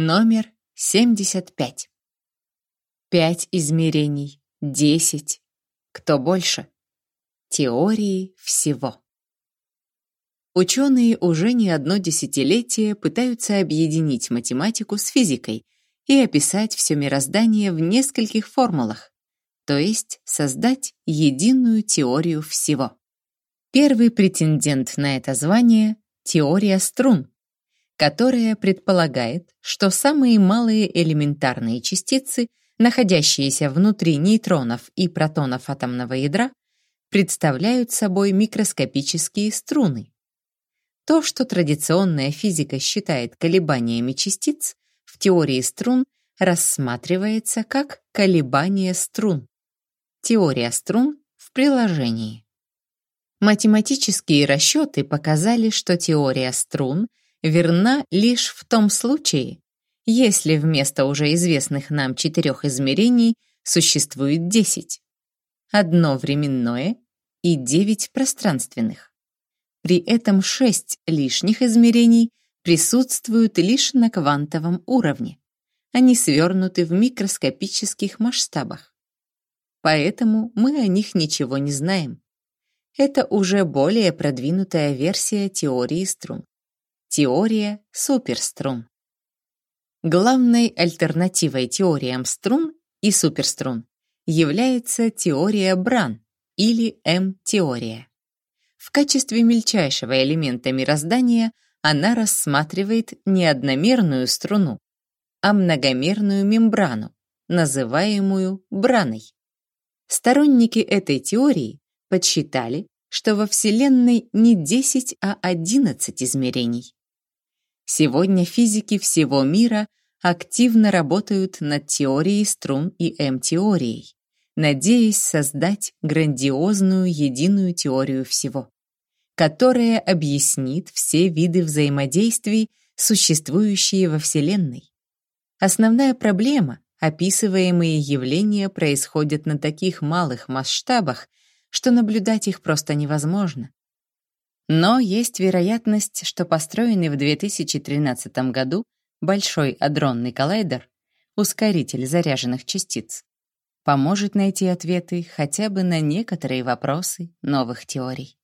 Номер 75. Пять измерений, десять. Кто больше? Теории всего. Ученые уже не одно десятилетие пытаются объединить математику с физикой и описать все мироздание в нескольких формулах, то есть создать единую теорию всего. Первый претендент на это звание — теория струн, которая предполагает, что самые малые элементарные частицы, находящиеся внутри нейтронов и протонов атомного ядра, представляют собой микроскопические струны. То, что традиционная физика считает колебаниями частиц, в теории струн рассматривается как колебание струн. Теория струн в приложении. Математические расчеты показали, что теория струн верна лишь в том случае, если вместо уже известных нам четырех измерений существует десять. Одно временное и девять пространственных. При этом шесть лишних измерений присутствуют лишь на квантовом уровне. Они свернуты в микроскопических масштабах. Поэтому мы о них ничего не знаем. Это уже более продвинутая версия теории струн. Теория суперструн. Главной альтернативой теориям струн и суперструн является теория Бран или М-теория. В качестве мельчайшего элемента мироздания она рассматривает не одномерную струну, а многомерную мембрану, называемую браной. Сторонники этой теории подсчитали, что во Вселенной не 10, а 11 измерений. Сегодня физики всего мира активно работают над теорией струн и М-теорией, надеясь создать грандиозную единую теорию всего, которая объяснит все виды взаимодействий, существующие во Вселенной. Основная проблема — описываемые явления происходят на таких малых масштабах, что наблюдать их просто невозможно. Но есть вероятность, что построенный в 2013 году Большой адронный коллайдер, ускоритель заряженных частиц, поможет найти ответы хотя бы на некоторые вопросы новых теорий.